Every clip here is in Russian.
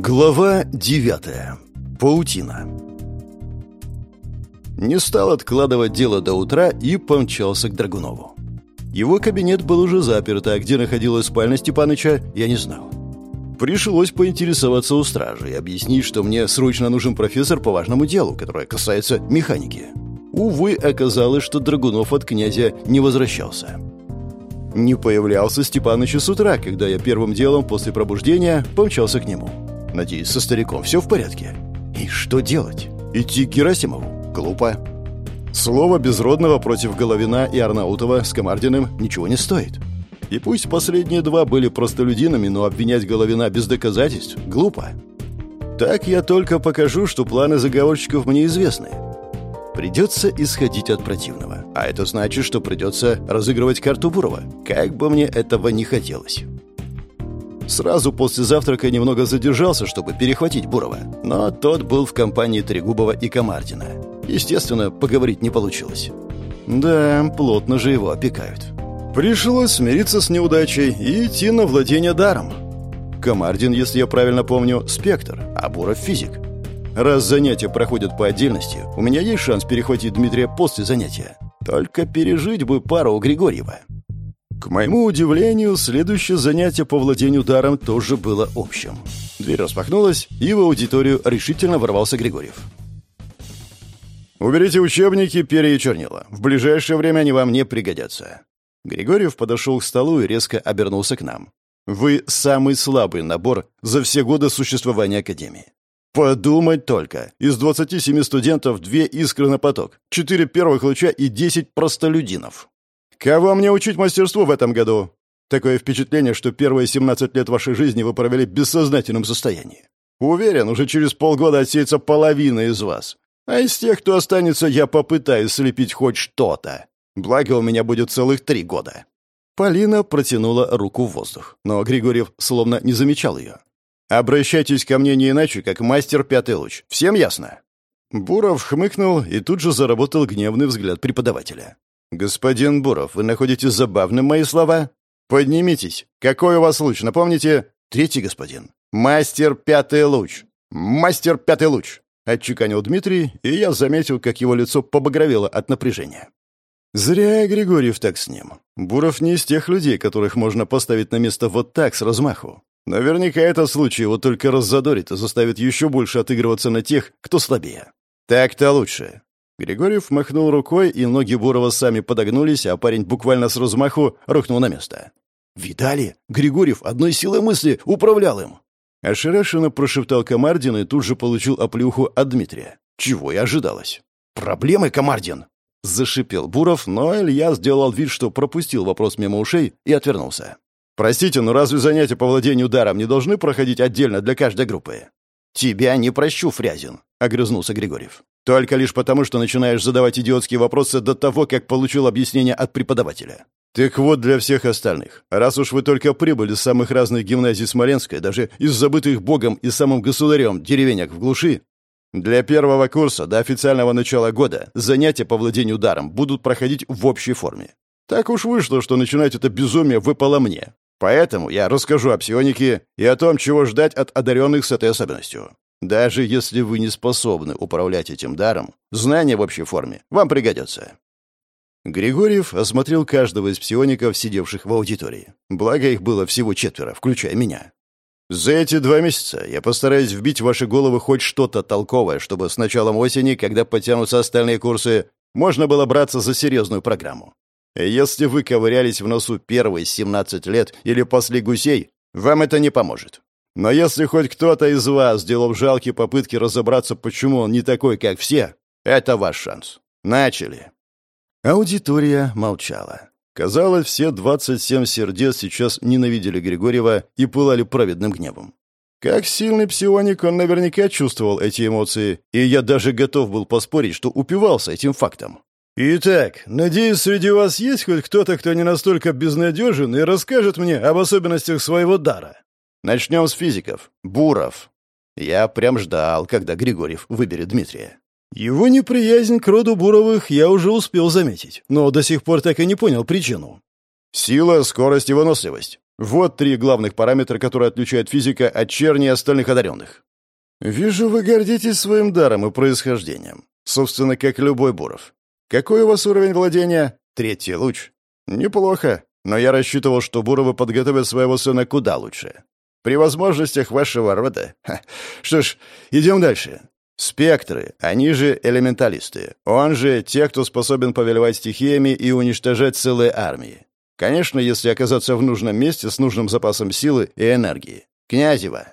Глава девятая. Паутина. Не стал откладывать дело до утра и помчался к Драгунову. Его кабинет был уже заперт, а где находилась спальня Степаныча, я не знал. Пришлось поинтересоваться у стражи и объяснить, что мне срочно нужен профессор по важному делу, которое касается механики. Увы, оказалось, что Драгунов от князя не возвращался. Не появлялся Степаныч с утра, когда я первым делом после пробуждения помчался к нему. Надеюсь, со стариком все в порядке. И что делать? Идти к Герасимову? Глупо. Слово Безродного против Головина и Арнаутова с Комардиным ничего не стоит. И пусть последние два были простолюдинами, но обвинять Головина без доказательств — глупо. Так я только покажу, что планы заговорщиков мне известны. Придется исходить от противного. А это значит, что придется разыгрывать карту Бурова. Как бы мне этого не хотелось. Сразу после завтрака немного задержался, чтобы перехватить Бурова. Но тот был в компании Трегубова и Комардина. Естественно, поговорить не получилось. Да, плотно же его опекают. Пришлось смириться с неудачей и идти на владение даром. Комардин, если я правильно помню, спектр, а Буров физик. Раз занятия проходят по отдельности, у меня есть шанс перехватить Дмитрия после занятия. Только пережить бы пару у Григорьева. К моему удивлению, следующее занятие по владению даром тоже было общим. Дверь распахнулась, и в аудиторию решительно ворвался Григорьев. «Уберите учебники, перья и чернила. В ближайшее время они вам не пригодятся». Григорьев подошел к столу и резко обернулся к нам. «Вы самый слабый набор за все годы существования Академии. Подумать только. Из 27 студентов две искры на поток, четыре первых луча и 10 простолюдинов. Кого мне учить мастерству в этом году? Такое впечатление, что первые 17 лет вашей жизни вы провели в бессознательном состоянии. Уверен, уже через полгода отсеется половина из вас. А из тех, кто останется, я попытаюсь слепить хоть что-то. Благо, у меня будет целых три года». Полина протянула руку в воздух, но Григорьев словно не замечал ее. «Обращайтесь ко мне не иначе, как мастер пятый луч. Всем ясно?» Буров хмыкнул, и тут же заработал гневный взгляд преподавателя. «Господин Буров, вы находите забавным мои слова? Поднимитесь. Какой у вас луч, напомните?» «Третий, господин». «Мастер пятый луч». «Мастер пятый луч», — отчеканил Дмитрий, и я заметил, как его лицо побагровело от напряжения. Зря Григорьев так с ним. Буров не из тех людей, которых можно поставить на место вот так, с размаху. Наверняка этот случай его только раззадорит и заставит еще больше отыгрываться на тех, кто слабее. Так-то лучше. Григорьев махнул рукой, и ноги Бурова сами подогнулись, а парень буквально с размаху рухнул на место. «Видали? Григорьев одной силой мысли управлял им!» Ошарашенно прошептал Комардин и тут же получил оплюху от Дмитрия. Чего и ожидалось. «Проблемы, Комардин!» Зашипел Буров, но Илья сделал вид, что пропустил вопрос мимо ушей и отвернулся. «Простите, но разве занятия по владению даром не должны проходить отдельно для каждой группы?» «Тебя не прощу, Фрязин», — огрызнулся Григорьев. Только лишь потому, что начинаешь задавать идиотские вопросы до того, как получил объяснение от преподавателя. Так вот для всех остальных. Раз уж вы только прибыли с самых разных гимназий Смоленска, даже из забытых богом и самым государем деревенек в глуши, для первого курса до официального начала года занятия по владению даром будут проходить в общей форме. Так уж вышло, что начинать это безумие выпало мне. Поэтому я расскажу о псионике и о том, чего ждать от одаренных с этой особенностью. Даже если вы не способны управлять этим даром, знания в общей форме вам пригодятся. Григорьев осмотрел каждого из псиоников, сидевших в аудитории. Благо их было всего четверо, включая меня. За эти два месяца я постараюсь вбить в ваши головы хоть что-то толковое, чтобы с началом осени, когда потянутся остальные курсы, можно было браться за серьезную программу. Если вы ковырялись в носу первые 17 лет или после гусей, вам это не поможет. Но если хоть кто-то из вас сделал жалкие попытки разобраться, почему он не такой, как все, это ваш шанс. Начали. Аудитория молчала. Казалось, все 27 сердец сейчас ненавидели Григорьева и пылали праведным гневом. Как сильный псионик, он наверняка чувствовал эти эмоции, и я даже готов был поспорить, что упивался этим фактом. «Итак, надеюсь, среди вас есть хоть кто-то, кто не настолько безнадежен и расскажет мне об особенностях своего дара?» Начнем с физиков. Буров. Я прям ждал, когда Григорьев выберет Дмитрия. Его неприязнь к роду Буровых я уже успел заметить, но до сих пор так и не понял причину. Сила, скорость и выносливость. Вот три главных параметра, которые отличают физика от черни и остальных одаренных. Вижу, вы гордитесь своим даром и происхождением. Собственно, как любой Буров. Какой у вас уровень владения? Третий луч. Неплохо, но я рассчитывал, что Буровы подготовят своего сына куда лучше. При возможностях вашего рода... Ха. Что ж, идем дальше. Спектры, они же элементалисты. Он же те, кто способен повелевать стихиями и уничтожать целые армии. Конечно, если оказаться в нужном месте с нужным запасом силы и энергии. Князева.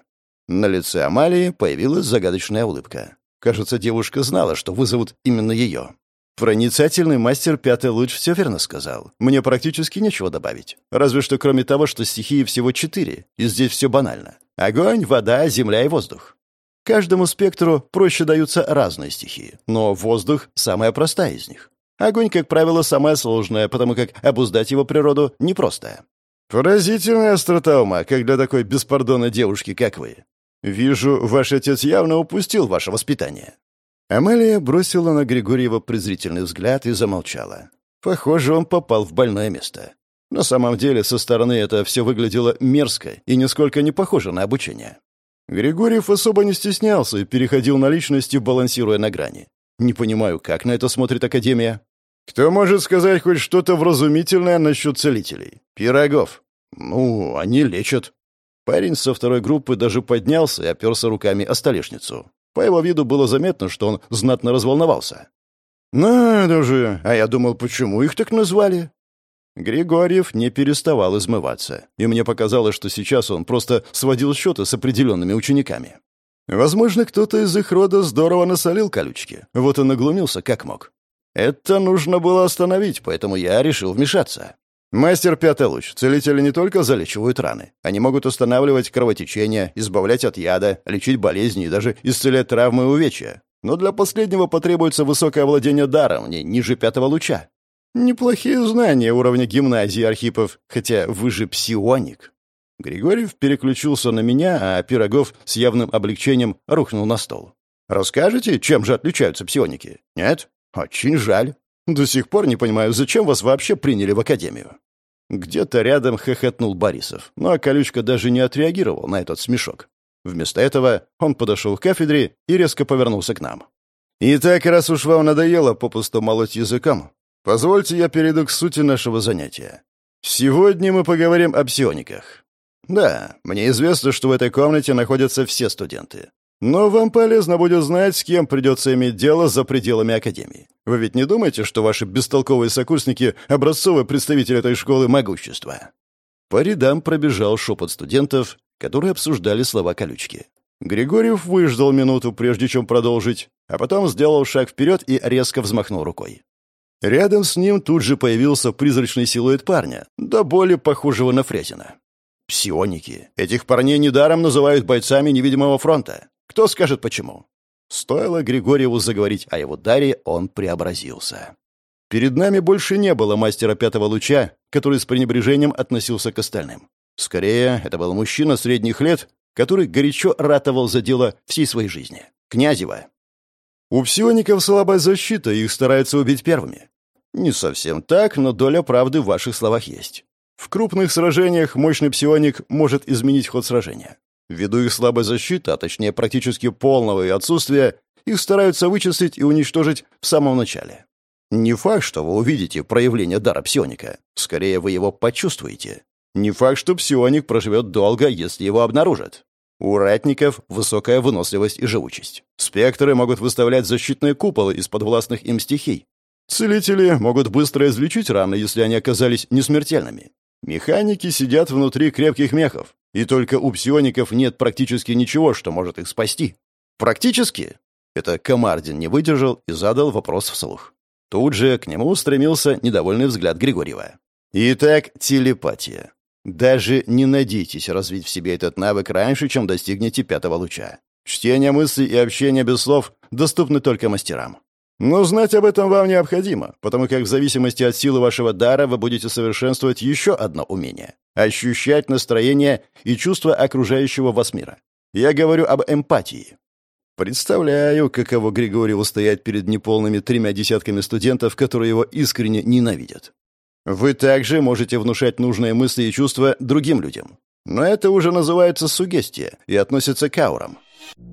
На лице Амалии появилась загадочная улыбка. Кажется, девушка знала, что вызовут именно ее. Проницательный мастер Пятый Луч все верно сказал. Мне практически нечего добавить. Разве что кроме того, что стихии всего четыре, и здесь все банально. Огонь, вода, земля и воздух. Каждому спектру проще даются разные стихии, но воздух — самая простая из них. Огонь, как правило, самая сложная, потому как обуздать его природу непросто. Поразительная острота ума, как для такой беспардонной девушки, как вы. Вижу, ваш отец явно упустил ваше воспитание. Амелия бросила на Григорьева презрительный взгляд и замолчала. Похоже, он попал в больное место. На самом деле, со стороны это все выглядело мерзко и нисколько не похоже на обучение. Григорьев особо не стеснялся и переходил на личности, балансируя на грани. Не понимаю, как на это смотрит Академия. Кто может сказать хоть что-то вразумительное насчет целителей? Пирогов. Ну, они лечат. Парень со второй группы даже поднялся и оперся руками о столешницу. По его виду было заметно, что он знатно разволновался. «Надо же! А я думал, почему их так назвали?» Григорьев не переставал измываться, и мне показалось, что сейчас он просто сводил счеты с определенными учениками. Возможно, кто-то из их рода здорово насолил колючки, вот он наглумился как мог. Это нужно было остановить, поэтому я решил вмешаться. Мастер Пятый Луч. Целители не только залечивают раны. Они могут устанавливать кровотечение, избавлять от яда, лечить болезни и даже исцелять травмы и увечья. Но для последнего потребуется высокое владение даром, не ниже Пятого Луча. Неплохие знания уровня гимназии Архипов, хотя вы же псионик. Григорьев переключился на меня, а Пирогов с явным облегчением рухнул на стол. «Расскажете, чем же отличаются псионики?» «Нет? Очень жаль. До сих пор не понимаю, зачем вас вообще приняли в академию?» Где-то рядом хохотнул Борисов, но колючка даже не отреагировал на этот смешок. Вместо этого он подошел к кафедре и резко повернулся к нам. «Итак, раз уж вам надоело попусту молоть языком, Позвольте я перейду к сути нашего занятия. Сегодня мы поговорим о псиониках. Да, мне известно, что в этой комнате находятся все студенты. Но вам полезно будет знать, с кем придется иметь дело за пределами Академии. Вы ведь не думаете, что ваши бестолковые сокурсники — образцовые представители этой школы могущества?» По рядам пробежал шепот студентов, которые обсуждали слова колючки. Григорьев выждал минуту, прежде чем продолжить, а потом сделал шаг вперед и резко взмахнул рукой. Рядом с ним тут же появился призрачный силуэт парня, да более похожего на Фрезина. Псионики. Этих парней недаром называют бойцами невидимого фронта. Кто скажет почему? Стоило Григорьеву заговорить о его даре, он преобразился. Перед нами больше не было мастера пятого луча, который с пренебрежением относился к остальным. Скорее, это был мужчина средних лет, который горячо ратовал за дело всей своей жизни. Князева. У псиоников слабая защита, их стараются убить первыми. Не совсем так, но доля правды в ваших словах есть. В крупных сражениях мощный псионик может изменить ход сражения. Ввиду их слабой защиты, а точнее практически полного ее отсутствия, их стараются вычислить и уничтожить в самом начале. Не факт, что вы увидите проявление дара псионика. Скорее, вы его почувствуете. Не факт, что псионик проживет долго, если его обнаружат. У ратников высокая выносливость и живучесть. Спектры могут выставлять защитные куполы из подвластных им стихий. Целители могут быстро излечить раны, если они оказались несмертельными. Механики сидят внутри крепких мехов, и только у псиоников нет практически ничего, что может их спасти. Практически? Это Комардин не выдержал и задал вопрос вслух. Тут же к нему устремился недовольный взгляд Григорьева. Итак, телепатия. Даже не надейтесь развить в себе этот навык раньше, чем достигнете пятого луча. Чтение мыслей и общение без слов доступны только мастерам. Но знать об этом вам необходимо, потому как в зависимости от силы вашего дара вы будете совершенствовать еще одно умение — ощущать настроение и чувства окружающего вас мира. Я говорю об эмпатии. Представляю, каково Григорьеву стоять перед неполными тремя десятками студентов, которые его искренне ненавидят. Вы также можете внушать нужные мысли и чувства другим людям. Но это уже называется сугестия и относится к аурам.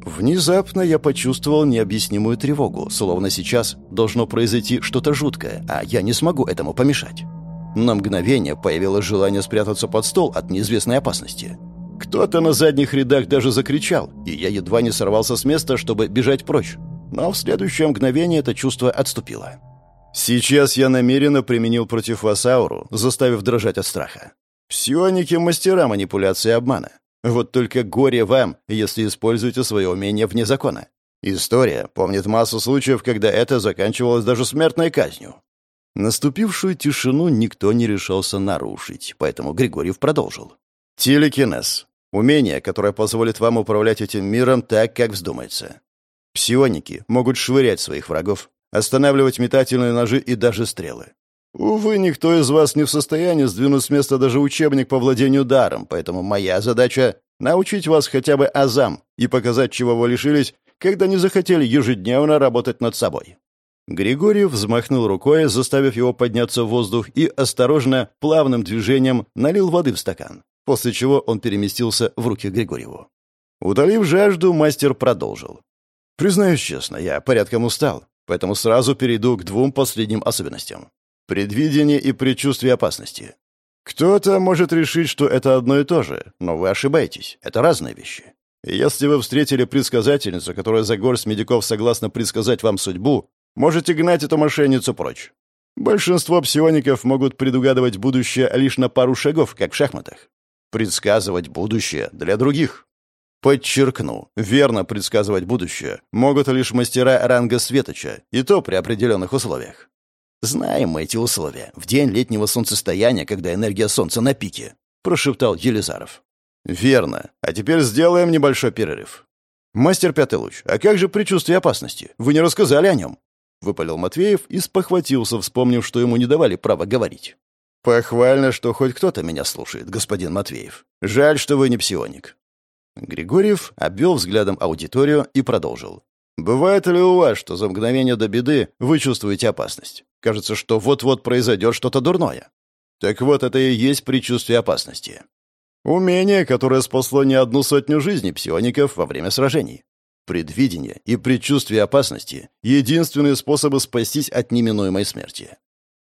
Внезапно я почувствовал необъяснимую тревогу, словно сейчас должно произойти что-то жуткое, а я не смогу этому помешать. На мгновение появилось желание спрятаться под стол от неизвестной опасности. Кто-то на задних рядах даже закричал, и я едва не сорвался с места, чтобы бежать прочь. Но в следующее мгновение это чувство отступило. Сейчас я намеренно применил против вас ауру, заставив дрожать от страха. Псионики — мастера манипуляции и обмана. Вот только горе вам, если используете свое умение вне закона. История помнит массу случаев, когда это заканчивалось даже смертной казнью. Наступившую тишину никто не решался нарушить, поэтому Григорьев продолжил. Телекинез. Умение, которое позволит вам управлять этим миром так, как вздумается. Псионики могут швырять своих врагов, останавливать метательные ножи и даже стрелы. Увы, никто из вас не в состоянии сдвинуть с места даже учебник по владению даром, поэтому моя задача — научить вас хотя бы азам и показать, чего вы лишились, когда не захотели ежедневно работать над собой». Григорьев взмахнул рукой, заставив его подняться в воздух, и осторожно, плавным движением налил воды в стакан, после чего он переместился в руки Григорьеву. Утолив жажду, мастер продолжил. «Признаюсь честно, я порядком устал, поэтому сразу перейду к двум последним особенностям. Предвидение и предчувствие опасности. Кто-то может решить, что это одно и то же, но вы ошибаетесь. Это разные вещи. Если вы встретили предсказательницу, которая за горсть медиков согласна предсказать вам судьбу, можете гнать эту мошенницу прочь. Большинство псиоников могут предугадывать будущее лишь на пару шагов, как в шахматах. Предсказывать будущее для других. Подчеркну, верно предсказывать будущее могут лишь мастера ранга Светоча, и то при определенных условиях. «Знаем мы эти условия. В день летнего солнцестояния, когда энергия Солнца на пике», — прошептал Елизаров. «Верно. А теперь сделаем небольшой перерыв». «Мастер Пятый Луч, а как же предчувствие опасности? Вы не рассказали о нем?» — выпалил Матвеев и спохватился, вспомнив, что ему не давали права говорить. «Похвально, что хоть кто-то меня слушает, господин Матвеев. Жаль, что вы не псионик». Григорьев обвел взглядом аудиторию и продолжил. «Бывает ли у вас, что за мгновение до беды вы чувствуете опасность? Кажется, что вот-вот произойдет что-то дурное. Так вот, это и есть предчувствие опасности. Умение, которое спасло не одну сотню жизней псиоников во время сражений. Предвидение и предчувствие опасности — единственные способы спастись от неминуемой смерти.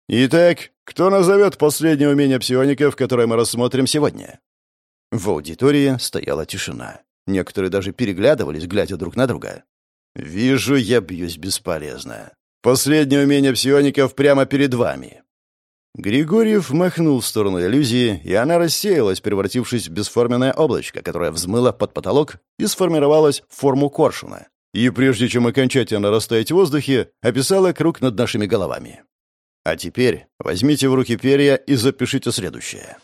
Итак, кто назовет последнее умение псиоников, которое мы рассмотрим сегодня? В аудитории стояла тишина. Некоторые даже переглядывались, глядя друг на друга. «Вижу, я бьюсь бесполезно. Последнее умение псиоников прямо перед вами». Григорьев махнул в сторону иллюзии, и она рассеялась, превратившись в бесформенное облачко, которое взмыло под потолок и сформировалось в форму коршуна. И прежде чем окончательно растаять в воздухе, описала круг над нашими головами. А теперь возьмите в руки перья и запишите следующее.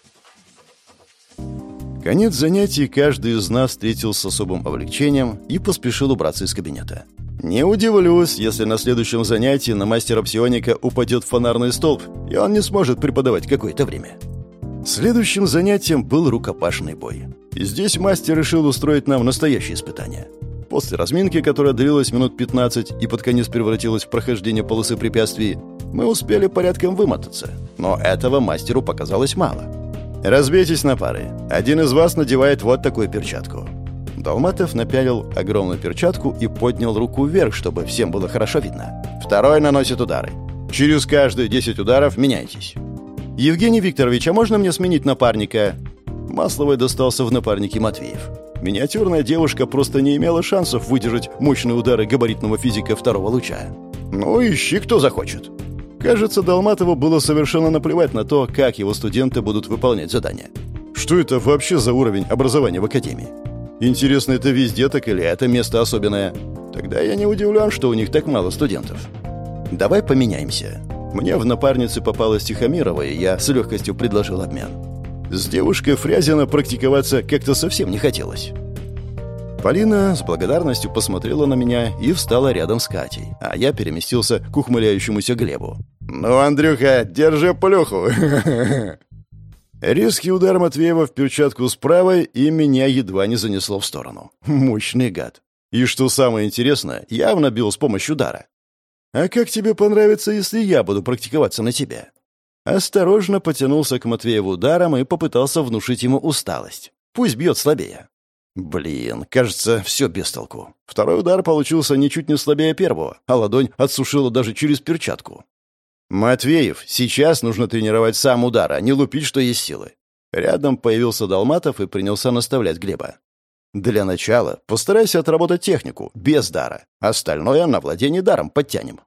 Конец занятий каждый из нас встретил с особым облегчением и поспешил убраться из кабинета. Не удивлюсь, если на следующем занятии на мастера псионика упадет фонарный столб, и он не сможет преподавать какое-то время. Следующим занятием был рукопашный бой. И здесь мастер решил устроить нам настоящее испытание. После разминки, которая длилась минут 15 и под конец превратилась в прохождение полосы препятствий, мы успели порядком вымотаться. Но этого мастеру показалось мало. «Разбейтесь на пары. Один из вас надевает вот такую перчатку. Долматов напялил огромную перчатку и поднял руку вверх, чтобы всем было хорошо видно. Второй наносит удары. Через каждые 10 ударов меняйтесь. «Евгений Викторович, а можно мне сменить напарника?» Масловой достался в напарнике Матвеев. Миниатюрная девушка просто не имела шансов выдержать мощные удары габаритного физика второго луча. «Ну, ищи, кто захочет». Кажется, Долматову было совершенно наплевать на то, как его студенты будут выполнять задания. Что это вообще за уровень образования в академии? Интересно, это везде так или это место особенное? Тогда я не удивлен, что у них так мало студентов. Давай поменяемся. Мне в напарнице попалась Тихомирова, и я с легкостью предложил обмен. С девушкой Фрязина практиковаться как-то совсем не хотелось. Полина с благодарностью посмотрела на меня и встала рядом с Катей, а я переместился к ухмыляющемуся Глебу. «Ну, Андрюха, держи плюху!» Резкий удар Матвеева в перчатку с и меня едва не занесло в сторону. Мощный гад. И что самое интересное, явно бил с помощью удара. «А как тебе понравится, если я буду практиковаться на тебя?» Осторожно потянулся к Матвееву ударом и попытался внушить ему усталость. Пусть бьет слабее. Блин, кажется, все без толку. Второй удар получился ничуть не слабее первого, а ладонь отсушила даже через перчатку. «Матвеев, сейчас нужно тренировать сам удар, а не лупить, что есть силы». Рядом появился Долматов и принялся наставлять Глеба. «Для начала постарайся отработать технику, без дара. Остальное на владение даром подтянем».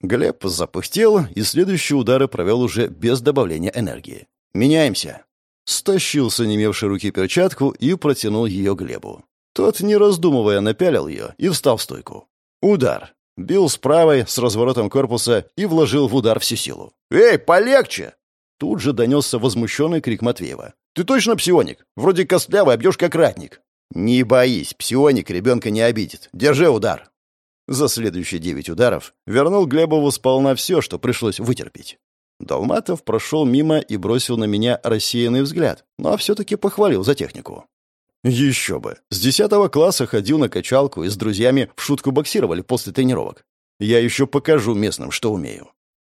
Глеб запыхтел, и следующие удары провел уже без добавления энергии. «Меняемся». Стащил с онемевшей руки перчатку и протянул ее Глебу. Тот, не раздумывая, напялил ее и встал в стойку. Удар. Бил с правой, с разворотом корпуса и вложил в удар всю силу. «Эй, полегче!» Тут же донесся возмущенный крик Матвеева. «Ты точно псионик? Вроде костлявый, а как ратник». «Не боись, псионик ребенка не обидит. Держи удар». За следующие девять ударов вернул Глебову сполна все, что пришлось вытерпеть. Долматов прошел мимо и бросил на меня рассеянный взгляд, но все-таки похвалил за технику. Еще бы. С десятого класса ходил на качалку и с друзьями в шутку боксировали после тренировок. Я еще покажу местным, что умею.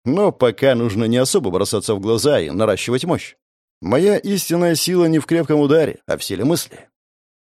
Но пока нужно не особо бросаться в глаза и наращивать мощь. Моя истинная сила не в крепком ударе, а в силе мысли.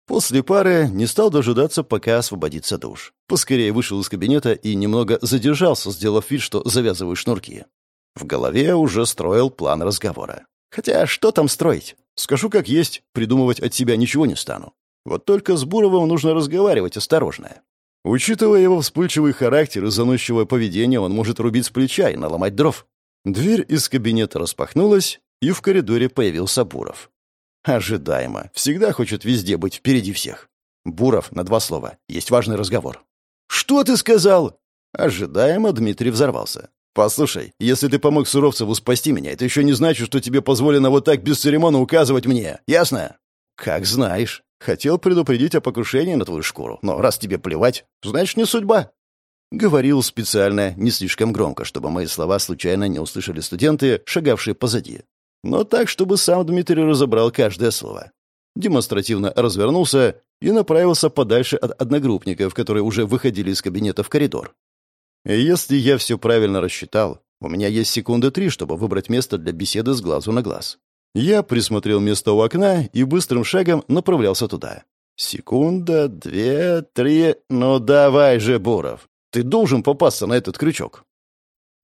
После пары не стал дожидаться, пока освободится душ. Поскорее вышел из кабинета и немного задержался, сделав вид, что завязываю шнурки. В голове уже строил план разговора. Хотя что там строить? Скажу как есть, придумывать от себя ничего не стану. Вот только с Буровым нужно разговаривать осторожно. Учитывая его вспыльчивый характер и заносчивое поведение, он может рубить с плеча и наломать дров. Дверь из кабинета распахнулась, и в коридоре появился Буров. Ожидаемо. Всегда хочет везде быть впереди всех. Буров на два слова. Есть важный разговор. «Что ты сказал?» Ожидаемо Дмитрий взорвался. «Послушай, если ты помог Суровцеву спасти меня, это еще не значит, что тебе позволено вот так бесцеремонно указывать мне. Ясно?» «Как знаешь. Хотел предупредить о покушении на твою шкуру, но раз тебе плевать, значит, не судьба». Говорил специально не слишком громко, чтобы мои слова случайно не услышали студенты, шагавшие позади. Но так, чтобы сам Дмитрий разобрал каждое слово. Демонстративно развернулся и направился подальше от одногруппников, которые уже выходили из кабинета в коридор. Если я все правильно рассчитал, у меня есть секунды три, чтобы выбрать место для беседы с глазу на глаз. Я присмотрел место у окна и быстрым шагом направлялся туда. Секунда, две, три... Ну давай же, Буров. Ты должен попасться на этот крючок.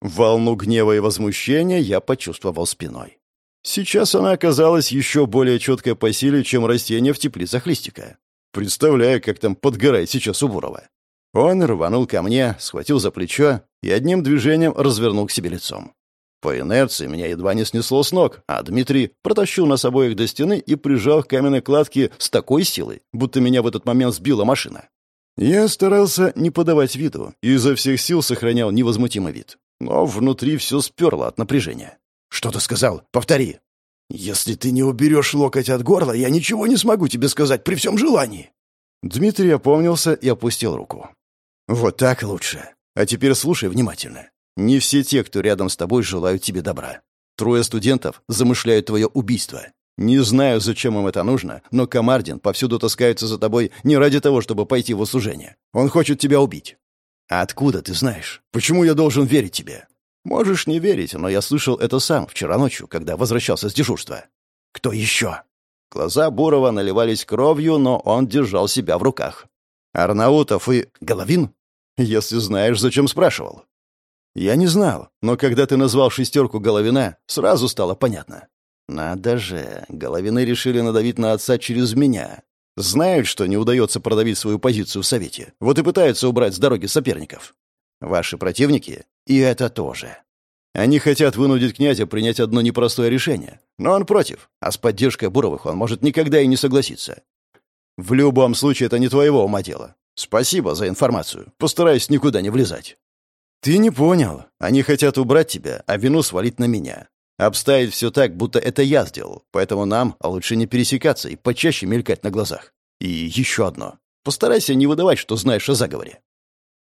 Волну гнева и возмущения я почувствовал спиной. Сейчас она оказалась еще более четкой по силе, чем растение в теплицах листика. Представляю, как там подгорает сейчас у Бурова. Он рванул ко мне, схватил за плечо и одним движением развернул к себе лицом. По инерции меня едва не снесло с ног, а Дмитрий протащил нас обоих до стены и прижал к каменной кладке с такой силой, будто меня в этот момент сбила машина. Я старался не подавать виду и изо всех сил сохранял невозмутимый вид. Но внутри все сперло от напряжения. «Что ты сказал? Повтори!» «Если ты не уберешь локоть от горла, я ничего не смогу тебе сказать при всем желании!» Дмитрий опомнился и опустил руку. «Вот так лучше. А теперь слушай внимательно. Не все те, кто рядом с тобой, желают тебе добра. Трое студентов замышляют твое убийство. Не знаю, зачем им это нужно, но Камардин повсюду таскается за тобой не ради того, чтобы пойти в услужение. Он хочет тебя убить. А откуда ты знаешь? Почему я должен верить тебе? Можешь не верить, но я слышал это сам вчера ночью, когда возвращался с дежурства. Кто еще? Глаза Бурова наливались кровью, но он держал себя в руках. Арнаутов и Головин? Если знаешь, зачем спрашивал? Я не знал, но когда ты назвал шестерку Головина, сразу стало понятно. Надо же, Головины решили надавить на отца через меня. Знают, что не удается продавить свою позицию в Совете. Вот и пытаются убрать с дороги соперников. Ваши противники? И это тоже. Они хотят вынудить князя принять одно непростое решение. Но он против, а с поддержкой Буровых он может никогда и не согласиться. В любом случае, это не твоего ума дело. Спасибо за информацию. Постараюсь никуда не влезать. Ты не понял. Они хотят убрать тебя, а вину свалить на меня. Обставить все так, будто это я сделал. Поэтому нам лучше не пересекаться и почаще мелькать на глазах. И еще одно. Постарайся не выдавать, что знаешь о заговоре.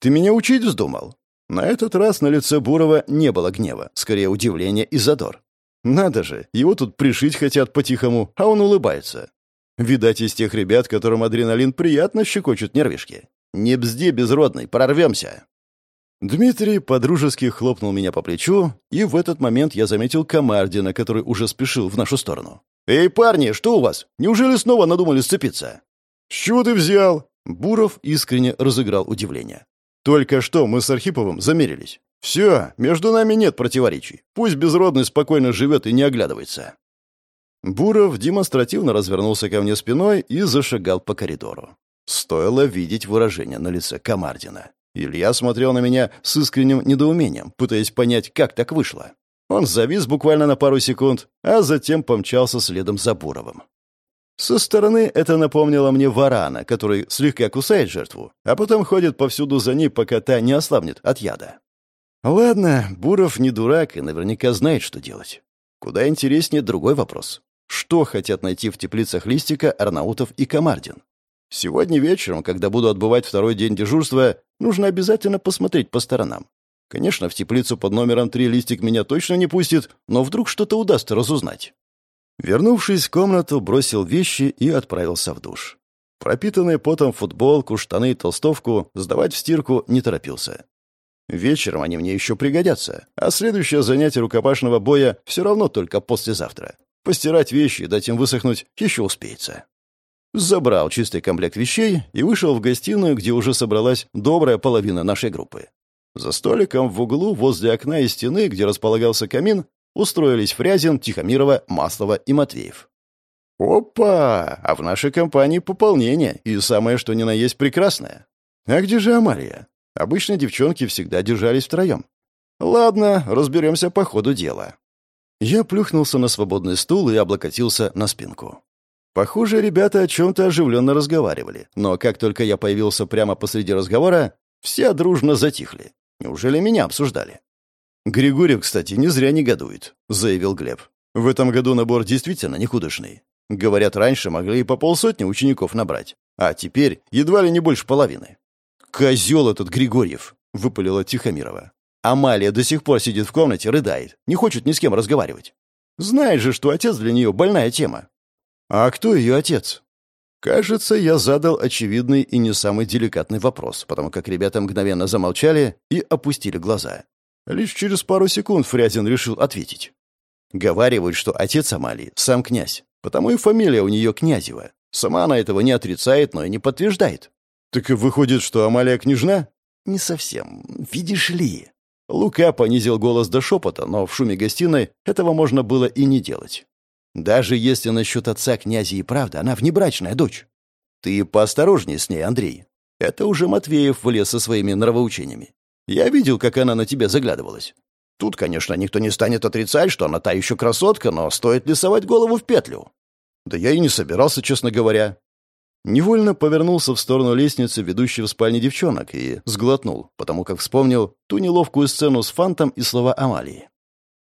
Ты меня учить вздумал? На этот раз на лице Бурова не было гнева, скорее удивление и задор. Надо же, его тут пришить хотят по-тихому, а он улыбается. Видать, из тех ребят, которым адреналин приятно щекочет нервишки. Не бзди, безродный, прорвемся. Дмитрий подружески хлопнул меня по плечу, и в этот момент я заметил Камардина, который уже спешил в нашу сторону. «Эй, парни, что у вас? Неужели снова надумали сцепиться?» «С чего ты взял?» Буров искренне разыграл удивление. «Только что мы с Архиповым замерились. Все, между нами нет противоречий. Пусть безродный спокойно живет и не оглядывается». Буров демонстративно развернулся ко мне спиной и зашагал по коридору. Стоило видеть выражение на лице Камардина. Илья смотрел на меня с искренним недоумением, пытаясь понять, как так вышло. Он завис буквально на пару секунд, а затем помчался следом за Буровым. Со стороны это напомнило мне варана, который слегка кусает жертву, а потом ходит повсюду за ней, пока та не ослабнет от яда. Ладно, Буров не дурак и наверняка знает, что делать. Куда интереснее другой вопрос. Что хотят найти в теплицах Листика, Арнаутов и Комардин? Сегодня вечером, когда буду отбывать второй день дежурства, нужно обязательно посмотреть по сторонам. Конечно, в теплицу под номером 3 Листик меня точно не пустит, но вдруг что-то удастся разузнать. Вернувшись в комнату, бросил вещи и отправился в душ. Пропитанные потом футболку, штаны и толстовку сдавать в стирку не торопился. Вечером они мне еще пригодятся, а следующее занятие рукопашного боя все равно только послезавтра. Постирать вещи и дать им высохнуть еще успеется. Забрал чистый комплект вещей и вышел в гостиную, где уже собралась добрая половина нашей группы. За столиком в углу возле окна и стены, где располагался камин, устроились Фрязин, Тихомирова, Маслова и Матвеев. «Опа! А в нашей компании пополнение, и самое что ни на есть прекрасное. А где же Амалия? Обычно девчонки всегда держались втроем. Ладно, разберемся по ходу дела». Я плюхнулся на свободный стул и облокотился на спинку. Похоже, ребята о чем-то оживленно разговаривали, но как только я появился прямо посреди разговора, все дружно затихли. Неужели меня обсуждали? «Григорьев, кстати, не зря негодует», — заявил Глеб. «В этом году набор действительно никудышный. Говорят, раньше могли и по полсотни учеников набрать, а теперь едва ли не больше половины». «Козел этот Григорьев!» — выпалила Тихомирова. «Амалия до сих пор сидит в комнате, рыдает, не хочет ни с кем разговаривать. Знает же, что отец для нее больная тема. «А кто ее отец?» Кажется, я задал очевидный и не самый деликатный вопрос, потому как ребята мгновенно замолчали и опустили глаза. Лишь через пару секунд Фрязин решил ответить. Говаривают, что отец Амалии — сам князь, потому и фамилия у нее Князева. Сама она этого не отрицает, но и не подтверждает. «Так и выходит, что Амалия княжна?» «Не совсем. Видишь ли...» Лука понизил голос до шепота, но в шуме гостиной этого можно было и не делать. Даже если насчет отца князя и правда, она внебрачная дочь. Ты поосторожнее с ней, Андрей. Это уже Матвеев влез со своими нравоучениями. Я видел, как она на тебя заглядывалась. Тут, конечно, никто не станет отрицать, что она та еще красотка, но стоит ли совать голову в петлю? Да я и не собирался, честно говоря. Невольно повернулся в сторону лестницы, ведущей в спальне девчонок, и сглотнул, потому как вспомнил ту неловкую сцену с Фантом и слова Амалии.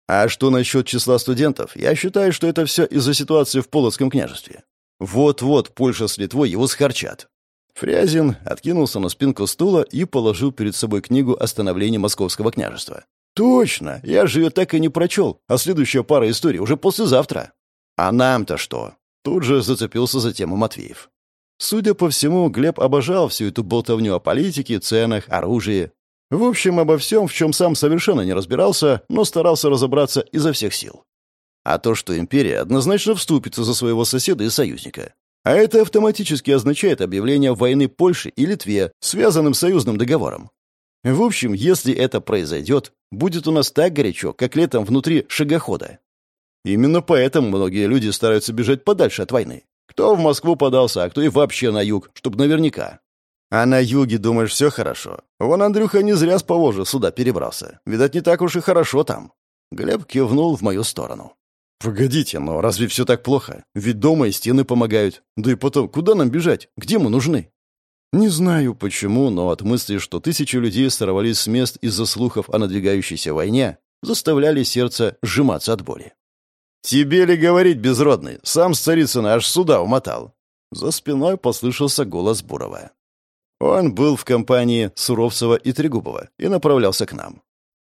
А что насчет числа студентов? Я считаю, что это все из-за ситуации в Полоцком княжестве. Вот-вот Польша с Литвой его схарчат. Фрязин откинулся на спинку стула и положил перед собой книгу о становлении Московского княжества. «Точно! Я же ее так и не прочел, а следующая пара историй уже послезавтра». «А нам-то что?» Тут же зацепился за тему Матвеев. Судя по всему, Глеб обожал всю эту болтовню о политике, ценах, оружии. В общем, обо всем, в чем сам совершенно не разбирался, но старался разобраться изо всех сил. А то, что империя однозначно вступится за своего соседа и союзника. А это автоматически означает объявление войны Польше и Литве, связанным союзным договором. В общем, если это произойдет, будет у нас так горячо, как летом внутри шагохода. Именно поэтому многие люди стараются бежать подальше от войны. Кто в Москву подался, а кто и вообще на юг, чтобы наверняка. А на юге, думаешь, все хорошо? Вон Андрюха не зря с Поволжья сюда перебрался. Видать, не так уж и хорошо там. Глеб кивнул в мою сторону. «Погодите, но разве все так плохо? Ведь дома и стены помогают. Да и потом, куда нам бежать? Где мы нужны?» Не знаю почему, но от мысли, что тысячи людей сорвались с мест из-за слухов о надвигающейся войне, заставляли сердце сжиматься от боли. «Тебе ли говорить, безродный? Сам с Царицына аж сюда умотал!» За спиной послышался голос Бурова. Он был в компании Суровцева и Трегубова и направлялся к нам.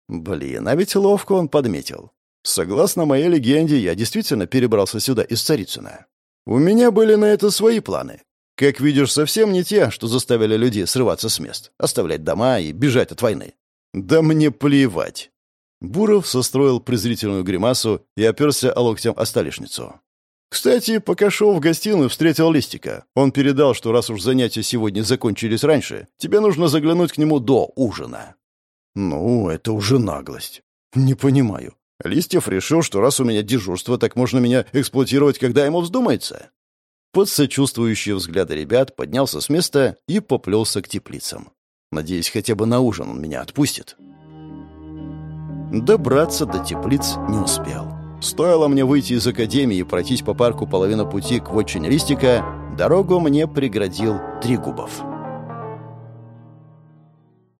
Блин, а ведь ловко он подметил. Согласно моей легенде, я действительно перебрался сюда из Царицына. У меня были на это свои планы. Как видишь, совсем не те, что заставили людей срываться с мест, оставлять дома и бежать от войны. «Да мне плевать!» Буров состроил презрительную гримасу и оперся локтем о столешницу. «Кстати, пока шел в гостиную, встретил Листика. Он передал, что раз уж занятия сегодня закончились раньше, тебе нужно заглянуть к нему до ужина». «Ну, это уже наглость. Не понимаю. Листьев решил, что раз у меня дежурство, так можно меня эксплуатировать, когда ему вздумается». Под сочувствующие взгляды ребят поднялся с места и поплелся к теплицам. Надеюсь, хотя бы на ужин он меня отпустит. Добраться до теплиц не успел. Стоило мне выйти из академии и пройтись по парку половину пути к вотчине Листика, дорогу мне преградил Тригубов.